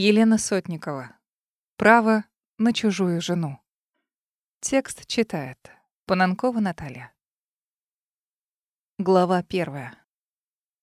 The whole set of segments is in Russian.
Елена Сотникова. Право на чужую жену. Текст читает Пананкова Наталья. Глава первая.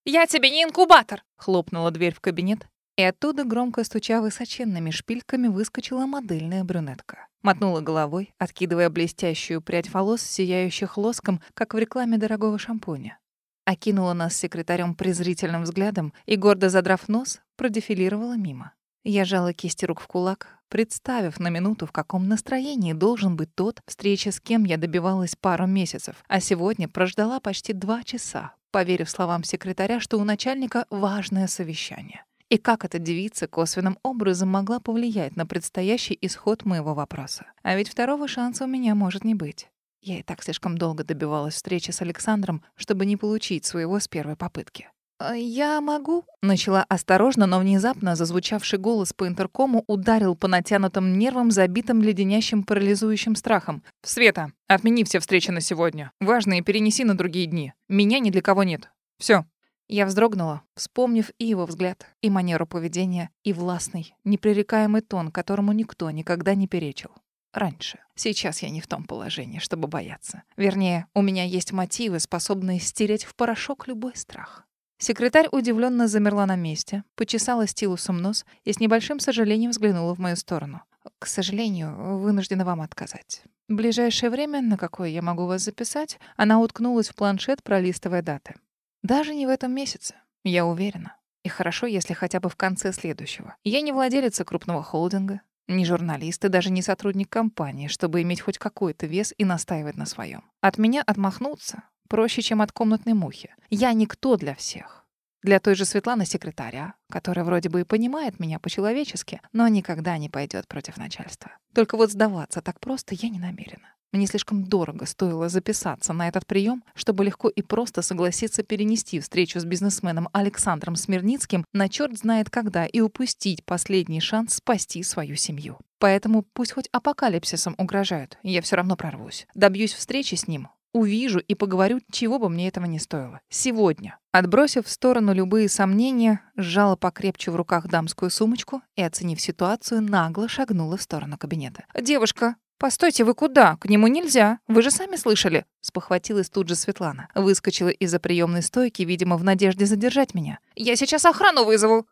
«Я тебе не инкубатор!» — хлопнула дверь в кабинет, и оттуда, громко стуча высоченными шпильками, выскочила модельная брюнетка. Мотнула головой, откидывая блестящую прядь волос, сияющих лоском, как в рекламе дорогого шампуня. Окинула нас секретарем презрительным взглядом и, гордо задрав нос, продефилировала мимо. Я жала кисти рук в кулак, представив на минуту, в каком настроении должен быть тот, встреча с кем я добивалась пару месяцев, а сегодня прождала почти два часа, поверив словам секретаря, что у начальника важное совещание. И как эта девица косвенным образом могла повлиять на предстоящий исход моего вопроса? А ведь второго шанса у меня может не быть. Я и так слишком долго добивалась встречи с Александром, чтобы не получить своего с первой попытки. «А «Я могу?» — начала осторожно, но внезапно зазвучавший голос по интеркому ударил по натянутым нервам, забитым леденящим парализующим страхом. «Света, отмени все встречи на сегодня. Важные перенеси на другие дни. Меня ни для кого нет. Все. Я вздрогнула, вспомнив и его взгляд, и манеру поведения, и властный, непререкаемый тон, которому никто никогда не перечил. Раньше. Сейчас я не в том положении, чтобы бояться. Вернее, у меня есть мотивы, способные стереть в порошок любой страх. Секретарь удивленно замерла на месте, почесала стилусом нос и с небольшим сожалением взглянула в мою сторону. «К сожалению, вынуждена вам отказать. В ближайшее время, на какое я могу вас записать, она уткнулась в планшет, пролистывая даты. Даже не в этом месяце, я уверена. И хорошо, если хотя бы в конце следующего. Я не владелица крупного холдинга, не журналист и даже не сотрудник компании, чтобы иметь хоть какой-то вес и настаивать на своем. От меня отмахнуться проще, чем от комнатной мухи. Я никто для всех. Для той же Светланы секретаря, которая вроде бы и понимает меня по-человечески, но никогда не пойдет против начальства. Только вот сдаваться так просто я не намерена. Мне слишком дорого стоило записаться на этот прием, чтобы легко и просто согласиться перенести встречу с бизнесменом Александром Смирницким на черт знает когда и упустить последний шанс спасти свою семью. Поэтому пусть хоть апокалипсисом угрожают, я все равно прорвусь. Добьюсь встречи с ним, увижу и поговорю, чего бы мне этого не стоило. Сегодня. Отбросив в сторону любые сомнения, сжала покрепче в руках дамскую сумочку и, оценив ситуацию, нагло шагнула в сторону кабинета. «Девушка, «Постойте, вы куда? К нему нельзя. Вы же сами слышали!» Спохватилась тут же Светлана. Выскочила из-за приемной стойки, видимо, в надежде задержать меня. «Я сейчас охрану вызову!»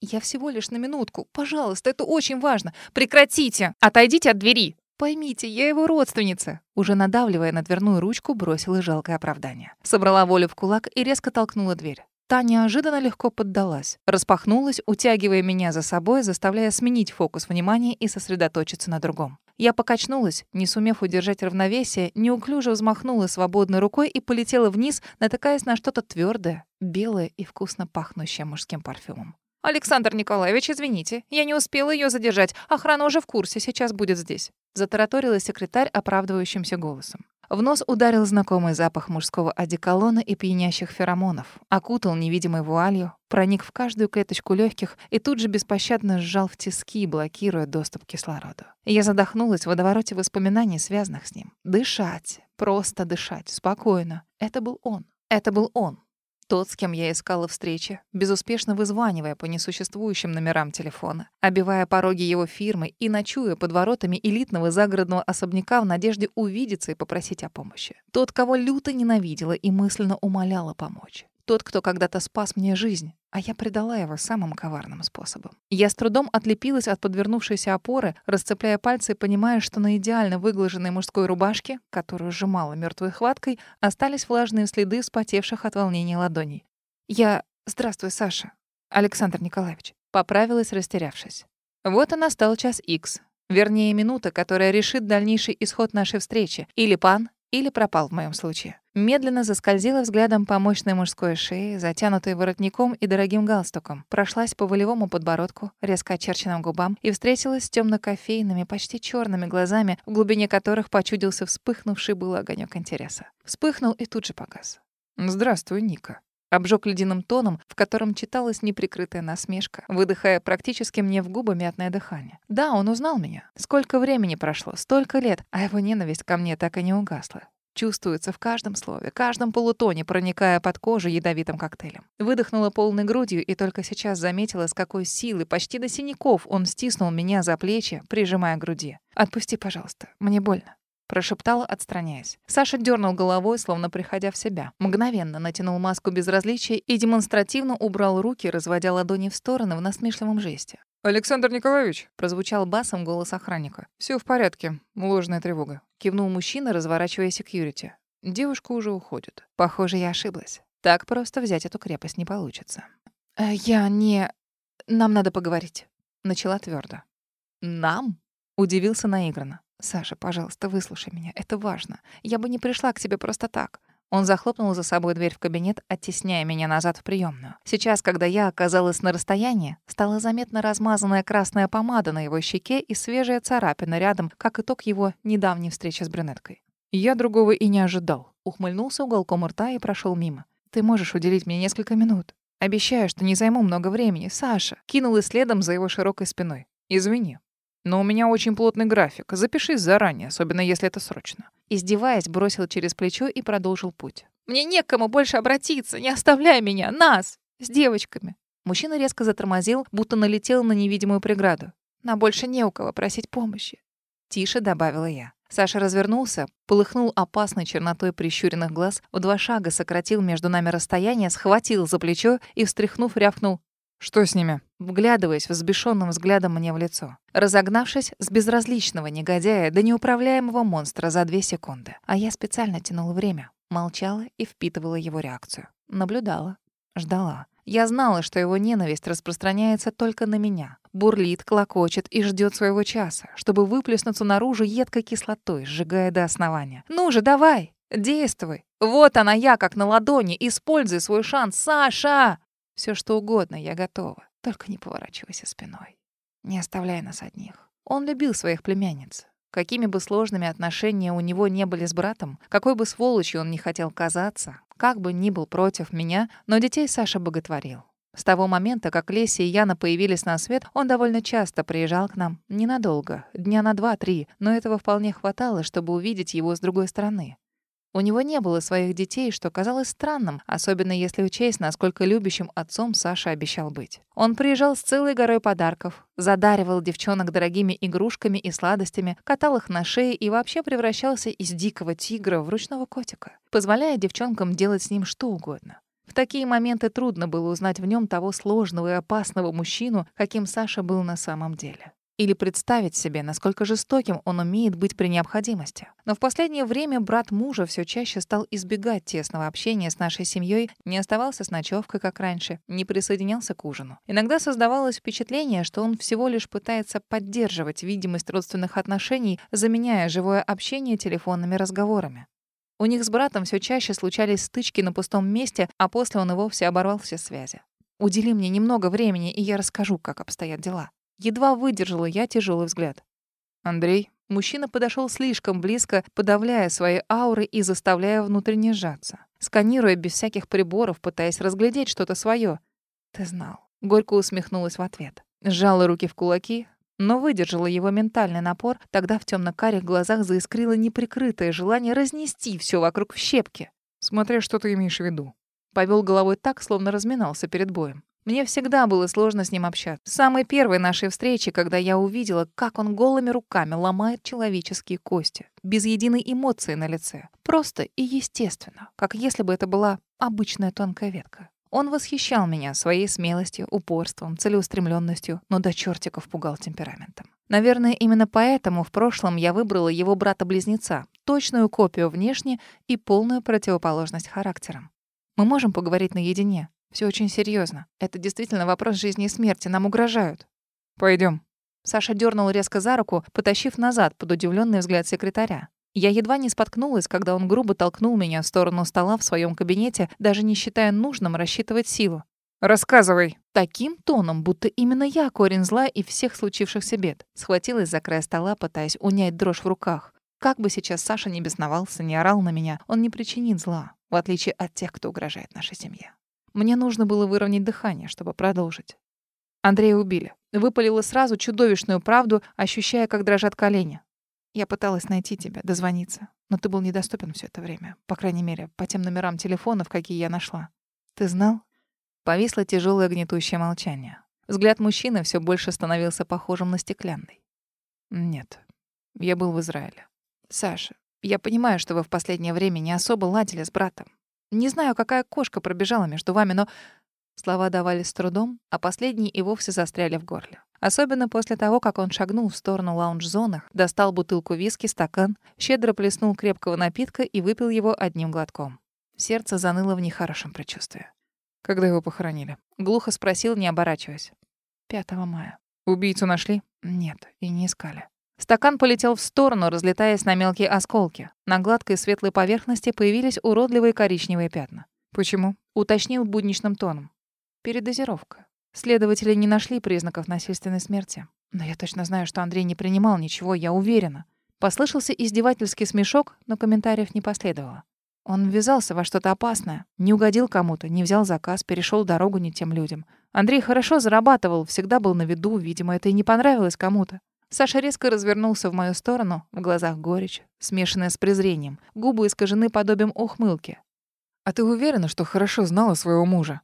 «Я всего лишь на минутку. Пожалуйста, это очень важно. Прекратите! Отойдите от двери!» «Поймите, я его родственница!» Уже надавливая на дверную ручку, бросила жалкое оправдание. Собрала волю в кулак и резко толкнула дверь. Та неожиданно легко поддалась, распахнулась, утягивая меня за собой, заставляя сменить фокус внимания и сосредоточиться на другом. Я покачнулась, не сумев удержать равновесие, неуклюже взмахнула свободной рукой и полетела вниз, натыкаясь на что-то твердое, белое и вкусно пахнущее мужским парфюмом. «Александр Николаевич, извините, я не успела ее задержать. Охрана уже в курсе, сейчас будет здесь», — затараторила секретарь оправдывающимся голосом. В нос ударил знакомый запах мужского одеколона и пьянящих феромонов, окутал невидимой вуалью, проник в каждую клеточку легких и тут же беспощадно сжал в тиски, блокируя доступ к кислороду. Я задохнулась в водовороте воспоминаний, связанных с ним. Дышать, просто дышать, спокойно. Это был он. Это был он. Тот, с кем я искала встречи, безуспешно вызванивая по несуществующим номерам телефона, обивая пороги его фирмы и ночуя под воротами элитного загородного особняка в надежде увидеться и попросить о помощи. Тот, кого люто ненавидела и мысленно умоляла помочь. Тот, кто когда-то спас мне жизнь, а я предала его самым коварным способом. Я с трудом отлепилась от подвернувшейся опоры, расцепляя пальцы и понимая, что на идеально выглаженной мужской рубашке, которую сжимала мертвой хваткой, остались влажные следы вспотевших от волнения ладоней. Я... Здравствуй, Саша. Александр Николаевич. Поправилась, растерявшись. Вот и настал час Икс. Вернее, минута, которая решит дальнейший исход нашей встречи. Или пан, или пропал в моем случае. Медленно заскользила взглядом по мощной мужской шее, затянутой воротником и дорогим галстуком, прошлась по волевому подбородку, резко очерченным губам и встретилась с темно-кофейными, почти черными глазами, в глубине которых почудился вспыхнувший был огонек интереса. Вспыхнул и тут же погас. «Здравствуй, Ника», обжег ледяным тоном, в котором читалась неприкрытая насмешка, выдыхая практически мне в губы мятное дыхание. Да, он узнал меня. Сколько времени прошло, столько лет, а его ненависть ко мне так и не угасла. Чувствуется в каждом слове, каждом полутоне, проникая под кожу ядовитым коктейлем. Выдохнула полной грудью и только сейчас заметила, с какой силой, почти до синяков, он стиснул меня за плечи, прижимая к груди. «Отпусти, пожалуйста, мне больно». Прошептала, отстраняясь. Саша дернул головой, словно приходя в себя. Мгновенно натянул маску безразличия и демонстративно убрал руки, разводя ладони в стороны в насмешливом жесте. «Александр Николаевич!» — прозвучал басом голос охранника. Все в порядке. Ложная тревога». Кивнул мужчина, разворачивая секьюрити. Девушка уже уходит. Похоже, я ошиблась. Так просто взять эту крепость не получится. «Э, «Я не... Нам надо поговорить», — начала твердо. «Нам?» — удивился наигранно. «Саша, пожалуйста, выслушай меня. Это важно. Я бы не пришла к тебе просто так». Он захлопнул за собой дверь в кабинет, оттесняя меня назад в приемную. Сейчас, когда я оказалась на расстоянии, стала заметна размазанная красная помада на его щеке и свежая царапина рядом, как итог его недавней встречи с брюнеткой. Я другого и не ожидал. Ухмыльнулся уголком рта и прошел мимо. «Ты можешь уделить мне несколько минут. Обещаю, что не займу много времени. Саша!» Кинул следом за его широкой спиной. «Извини, но у меня очень плотный график. Запишись заранее, особенно если это срочно. Издеваясь, бросил через плечо и продолжил путь. Мне некому больше обратиться. Не оставляй меня, нас, с девочками. Мужчина резко затормозил, будто налетел на невидимую преграду. На больше не у кого просить помощи. Тише добавила я. Саша развернулся, полыхнул опасной чернотой прищуренных глаз, в два шага сократил между нами расстояние, схватил за плечо и, встряхнув, рявкнул что с ними? Вглядываясь взбешенным взглядом мне в лицо. Разогнавшись с безразличного негодяя до неуправляемого монстра за две секунды. А я специально тянула время. Молчала и впитывала его реакцию. Наблюдала. Ждала. Я знала, что его ненависть распространяется только на меня. Бурлит, клокочет и ждет своего часа, чтобы выплеснуться наружу едкой кислотой, сжигая до основания. «Ну же, давай! Действуй! Вот она я, как на ладони! Используй свой шанс, Саша!» Все что угодно, я готова. Только не поворачивайся спиной. Не оставляй нас одних. Он любил своих племянниц. Какими бы сложными отношения у него не были с братом, какой бы сволочью он не хотел казаться, как бы ни был против меня, но детей Саша боготворил. С того момента, как Леся и Яна появились на свет, он довольно часто приезжал к нам. Ненадолго, дня на два-три, но этого вполне хватало, чтобы увидеть его с другой стороны. У него не было своих детей, что казалось странным, особенно если учесть, насколько любящим отцом Саша обещал быть. Он приезжал с целой горой подарков, задаривал девчонок дорогими игрушками и сладостями, катал их на шее и вообще превращался из дикого тигра в ручного котика, позволяя девчонкам делать с ним что угодно. В такие моменты трудно было узнать в нем того сложного и опасного мужчину, каким Саша был на самом деле. Или представить себе, насколько жестоким он умеет быть при необходимости. Но в последнее время брат мужа все чаще стал избегать тесного общения с нашей семьей, не оставался с ночевкой, как раньше, не присоединялся к ужину. Иногда создавалось впечатление, что он всего лишь пытается поддерживать видимость родственных отношений, заменяя живое общение телефонными разговорами. У них с братом все чаще случались стычки на пустом месте, а после он и вовсе оборвал все связи. «Удели мне немного времени, и я расскажу, как обстоят дела». Едва выдержала я тяжелый взгляд. «Андрей?» Мужчина подошел слишком близко, подавляя свои ауры и заставляя внутренне сжаться. Сканируя без всяких приборов, пытаясь разглядеть что-то свое. «Ты знал». Горько усмехнулась в ответ. Сжала руки в кулаки, но выдержала его ментальный напор, тогда в темно-карих глазах заискрило неприкрытое желание разнести все вокруг в щепки. «Смотря что ты имеешь в виду». Повел головой так, словно разминался перед боем. Мне всегда было сложно с ним общаться. С самой первой нашей встречи, когда я увидела, как он голыми руками ломает человеческие кости, без единой эмоции на лице. Просто и естественно, как если бы это была обычная тонкая ветка. Он восхищал меня своей смелостью, упорством, целеустремленностью, но до чертиков пугал темпераментом. Наверное, именно поэтому в прошлом я выбрала его брата-близнеца, точную копию внешне и полную противоположность характером. Мы можем поговорить наедине, все очень серьезно. Это действительно вопрос жизни и смерти. Нам угрожают. Пойдем. Саша дернул резко за руку, потащив назад под удивленный взгляд секретаря. Я едва не споткнулась, когда он грубо толкнул меня в сторону стола в своем кабинете, даже не считая нужным рассчитывать силу. «Рассказывай!» Таким тоном, будто именно я корень зла и всех случившихся бед. Схватилась за край стола, пытаясь унять дрожь в руках. Как бы сейчас Саша не бесновался, не орал на меня, он не причинит зла, в отличие от тех, кто угрожает нашей семье. Мне нужно было выровнять дыхание, чтобы продолжить. Андрея убили. Выпалила сразу чудовищную правду, ощущая, как дрожат колени. Я пыталась найти тебя, дозвониться, но ты был недоступен все это время. По крайней мере, по тем номерам телефонов, какие я нашла. Ты знал? Повисло тяжелое гнетущее молчание. Взгляд мужчины все больше становился похожим на стеклянный. Нет, я был в Израиле. Саша, я понимаю, что вы в последнее время не особо ладили с братом. Не знаю, какая кошка пробежала между вами, но слова давались с трудом, а последние и вовсе застряли в горле. Особенно после того, как он шагнул в сторону лаунж-зоны, достал бутылку виски, стакан, щедро плеснул крепкого напитка и выпил его одним глотком. Сердце заныло в нехорошем предчувствии. Когда его похоронили? Глухо спросил, не оборачиваясь. 5 мая. Убийцу нашли? Нет, и не искали. Стакан полетел в сторону, разлетаясь на мелкие осколки. На гладкой светлой поверхности появились уродливые коричневые пятна. Почему? Уточнил будничным тоном. Передозировка. Следователи не нашли признаков насильственной смерти. Но я точно знаю, что Андрей не принимал ничего, я уверена. Послышался издевательский смешок, но комментариев не последовало. Он ввязался во что-то опасное, не угодил кому-то, не взял заказ, перешел дорогу не тем людям. Андрей хорошо зарабатывал, всегда был на виду, видимо, это и не понравилось кому-то. Саша резко развернулся в мою сторону, в глазах горечь, смешанная с презрением, губы искажены подобием ухмылки. «А ты уверена, что хорошо знала своего мужа?»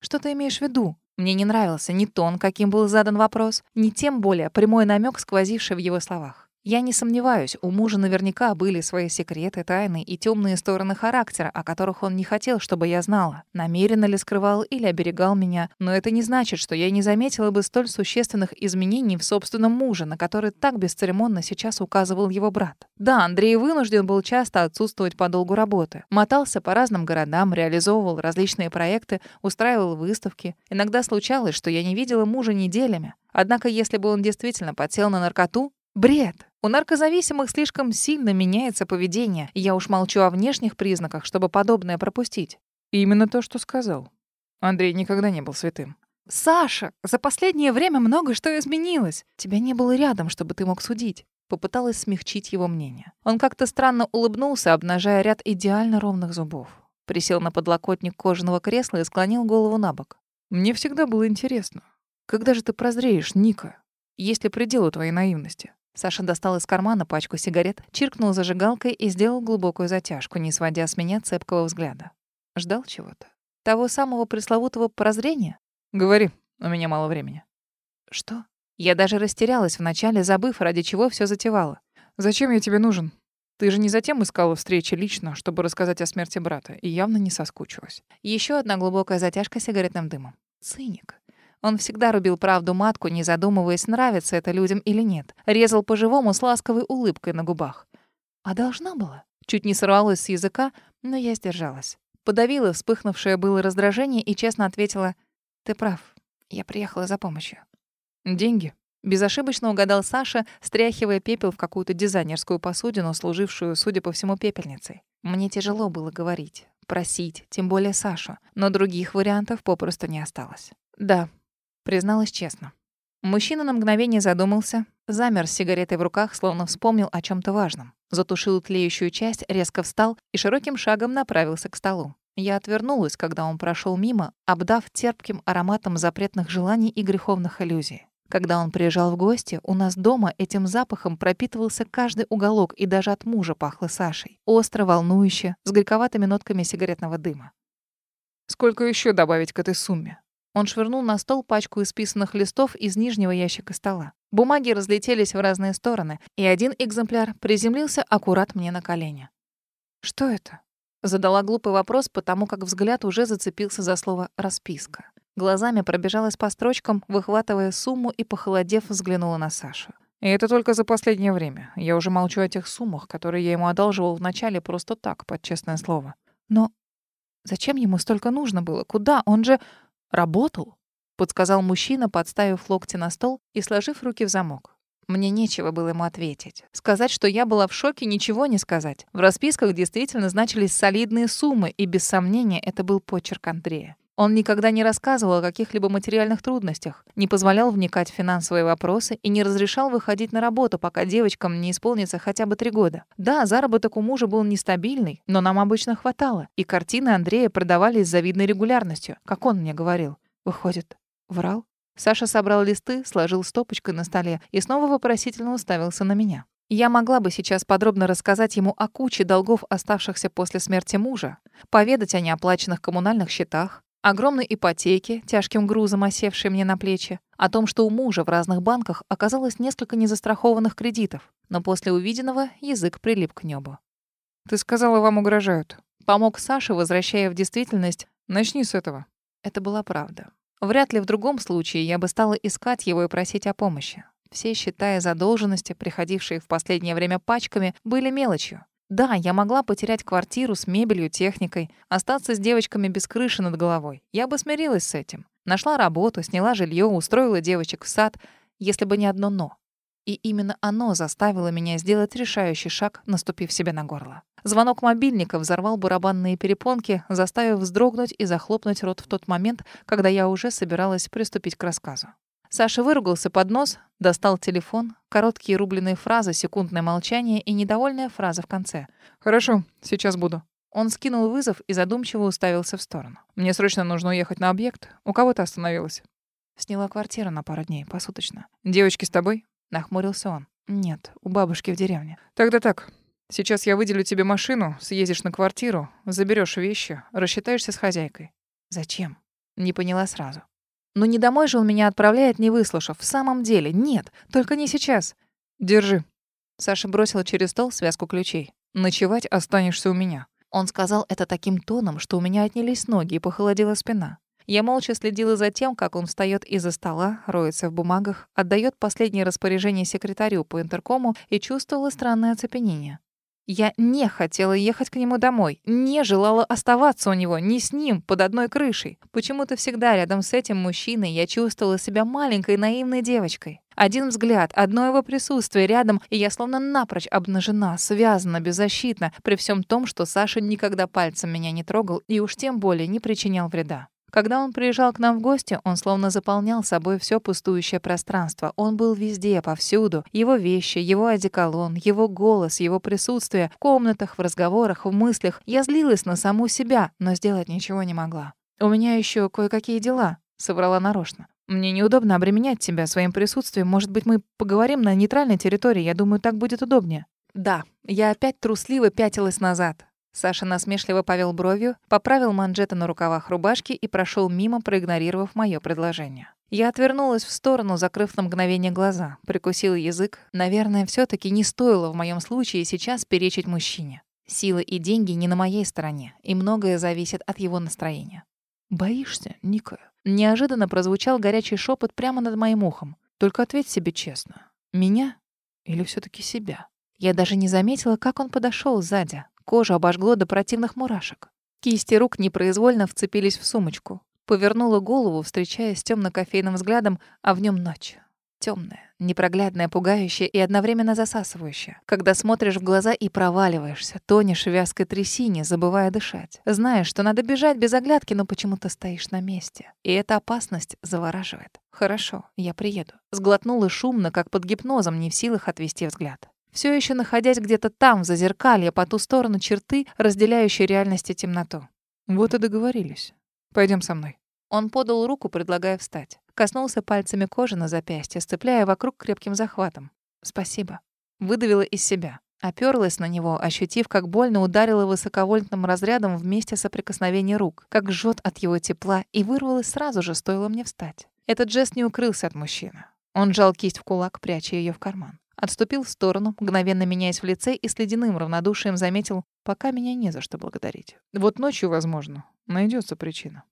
«Что ты имеешь в виду?» Мне не нравился ни тон, каким был задан вопрос, ни тем более прямой намек, сквозивший в его словах. Я не сомневаюсь, у мужа наверняка были свои секреты, тайны и темные стороны характера, о которых он не хотел, чтобы я знала. Намеренно ли скрывал или оберегал меня, но это не значит, что я не заметила бы столь существенных изменений в собственном муже, на который так бесцеремонно сейчас указывал его брат. Да, Андрей вынужден был часто отсутствовать по долгу работы. Мотался по разным городам, реализовывал различные проекты, устраивал выставки. Иногда случалось, что я не видела мужа неделями. Однако, если бы он действительно подсел на наркоту, Бред. У наркозависимых слишком сильно меняется поведение, я уж молчу о внешних признаках, чтобы подобное пропустить. Именно то, что сказал. Андрей никогда не был святым. Саша, за последнее время много что изменилось. Тебя не было рядом, чтобы ты мог судить. Попыталась смягчить его мнение. Он как-то странно улыбнулся, обнажая ряд идеально ровных зубов. Присел на подлокотник кожаного кресла и склонил голову на бок. Мне всегда было интересно. Когда же ты прозреешь, Ника? Есть ли пределы твоей наивности? Саша достал из кармана пачку сигарет, чиркнул зажигалкой и сделал глубокую затяжку, не сводя с меня цепкого взгляда. Ждал чего-то. Того самого пресловутого прозрения? Говори, у меня мало времени. Что? Я даже растерялась вначале, забыв, ради чего все затевало. Зачем я тебе нужен? Ты же не затем искала встречи лично, чтобы рассказать о смерти брата, и явно не соскучилась. Еще одна глубокая затяжка сигаретным дымом. Циник. Он всегда рубил правду матку, не задумываясь, нравится это людям или нет. Резал по-живому с ласковой улыбкой на губах. А должна была. Чуть не сорвалась с языка, но я сдержалась. Подавила вспыхнувшее было раздражение и честно ответила, «Ты прав, я приехала за помощью». «Деньги?» Безошибочно угадал Саша, стряхивая пепел в какую-то дизайнерскую посудину, служившую, судя по всему, пепельницей. Мне тяжело было говорить, просить, тем более Сашу, но других вариантов попросту не осталось. «Да, Призналась честно. Мужчина на мгновение задумался, замер с сигаретой в руках, словно вспомнил о чем то важном. Затушил тлеющую часть, резко встал и широким шагом направился к столу. Я отвернулась, когда он прошел мимо, обдав терпким ароматом запретных желаний и греховных иллюзий. Когда он приезжал в гости, у нас дома этим запахом пропитывался каждый уголок, и даже от мужа пахло Сашей. Остро, волнующе, с горьковатыми нотками сигаретного дыма. «Сколько еще добавить к этой сумме?» Он швырнул на стол пачку исписанных листов из нижнего ящика стола. Бумаги разлетелись в разные стороны, и один экземпляр приземлился аккурат мне на колени. «Что это?» Задала глупый вопрос, потому как взгляд уже зацепился за слово «расписка». Глазами пробежалась по строчкам, выхватывая сумму и, похолодев, взглянула на Сашу. И это только за последнее время. Я уже молчу о тех суммах, которые я ему одалживал вначале просто так, под честное слово. Но зачем ему столько нужно было? Куда? Он же... «Работал?» — подсказал мужчина, подставив локти на стол и сложив руки в замок. Мне нечего было ему ответить. Сказать, что я была в шоке, ничего не сказать. В расписках действительно значились солидные суммы, и без сомнения это был почерк Андрея. Он никогда не рассказывал о каких-либо материальных трудностях, не позволял вникать в финансовые вопросы и не разрешал выходить на работу, пока девочкам не исполнится хотя бы три года. Да, заработок у мужа был нестабильный, но нам обычно хватало, и картины Андрея продавались с завидной регулярностью, как он мне говорил. Выходит, врал? Саша собрал листы, сложил стопочкой на столе и снова вопросительно уставился на меня. Я могла бы сейчас подробно рассказать ему о куче долгов, оставшихся после смерти мужа, поведать о неоплаченных коммунальных счетах, огромной ипотеке, тяжким грузом осевшей мне на плечи, о том, что у мужа в разных банках оказалось несколько незастрахованных кредитов, но после увиденного язык прилип к небу. Ты сказала, вам угрожают. Помог Саше, возвращая в действительность. Начни с этого. Это была правда. Вряд ли в другом случае я бы стала искать его и просить о помощи. Все счета и задолженности, приходившие в последнее время пачками, были мелочью. Да, я могла потерять квартиру с мебелью, техникой, остаться с девочками без крыши над головой. Я бы смирилась с этим. Нашла работу, сняла жилье, устроила девочек в сад, если бы не одно «но». И именно оно заставило меня сделать решающий шаг, наступив себе на горло. Звонок мобильника взорвал барабанные перепонки, заставив вздрогнуть и захлопнуть рот в тот момент, когда я уже собиралась приступить к рассказу. Саша выругался под нос, достал телефон, короткие рубленые фразы, секундное молчание и недовольная фраза в конце. «Хорошо, сейчас буду». Он скинул вызов и задумчиво уставился в сторону. «Мне срочно нужно уехать на объект. У кого ты остановилась?» Сняла квартиру на пару дней, посуточно. «Девочки с тобой?» Нахмурился он. «Нет, у бабушки в деревне». «Тогда так. Сейчас я выделю тебе машину, съездишь на квартиру, заберешь вещи, рассчитаешься с хозяйкой». «Зачем?» Не поняла сразу. «Ну не домой же он меня отправляет, не выслушав. В самом деле, нет, только не сейчас». «Держи». Саша бросила через стол связку ключей. «Ночевать останешься у меня». Он сказал это таким тоном, что у меня отнялись ноги и похолодела спина. Я молча следила за тем, как он встает из-за стола, роется в бумагах, отдает последнее распоряжение секретарю по интеркому и чувствовала странное оцепенение. Я не хотела ехать к нему домой, не желала оставаться у него, ни с ним, под одной крышей. Почему-то всегда рядом с этим мужчиной я чувствовала себя маленькой наивной девочкой. Один взгляд, одно его присутствие рядом, и я словно напрочь обнажена, связана, беззащитна, при всем том, что Саша никогда пальцем меня не трогал и уж тем более не причинял вреда. Когда он приезжал к нам в гости, он словно заполнял собой все пустующее пространство. Он был везде, повсюду. Его вещи, его одеколон, его голос, его присутствие в комнатах, в разговорах, в мыслях. Я злилась на саму себя, но сделать ничего не могла. «У меня еще кое-какие дела», — соврала нарочно. «Мне неудобно обременять тебя своим присутствием. Может быть, мы поговорим на нейтральной территории? Я думаю, так будет удобнее». Да, я опять трусливо пятилась назад. Саша насмешливо повел бровью, поправил манжеты на рукавах рубашки и прошел мимо, проигнорировав мое предложение. Я отвернулась в сторону, закрыв на мгновение глаза, прикусила язык. Наверное, все таки не стоило в моем случае сейчас перечить мужчине. Силы и деньги не на моей стороне, и многое зависит от его настроения. «Боишься, Ника?» Неожиданно прозвучал горячий шепот прямо над моим ухом. «Только ответь себе честно. Меня или все таки себя?» Я даже не заметила, как он подошел сзади, Кожу обожгло до противных мурашек. Кисти рук непроизвольно вцепились в сумочку. Повернула голову, встречаясь с темно-кофейным взглядом, а в нем ночь. Темная, непроглядная, пугающая и одновременно засасывающая. Когда смотришь в глаза и проваливаешься, тонешь в вязкой трясине, забывая дышать. Знаешь, что надо бежать без оглядки, но почему-то стоишь на месте. И эта опасность завораживает. Хорошо, я приеду. Сглотнула шумно, как под гипнозом, не в силах отвести взгляд все еще находясь где-то там, в зазеркалье, по ту сторону черты, разделяющей реальность и темноту. Вот и договорились. Пойдем со мной. Он подал руку, предлагая встать. Коснулся пальцами кожи на запястье, сцепляя вокруг крепким захватом. «Спасибо». Выдавила из себя. Оперлась на него, ощутив, как больно ударила высоковольтным разрядом вместе соприкосновения рук, как жжет от его тепла, и вырвалась сразу же, стоило мне встать. Этот жест не укрылся от мужчины. Он жал кисть в кулак, пряча ее в карман. Отступил в сторону, мгновенно меняясь в лице и с ледяным равнодушием заметил, пока меня не за что благодарить. Вот ночью, возможно, найдется причина.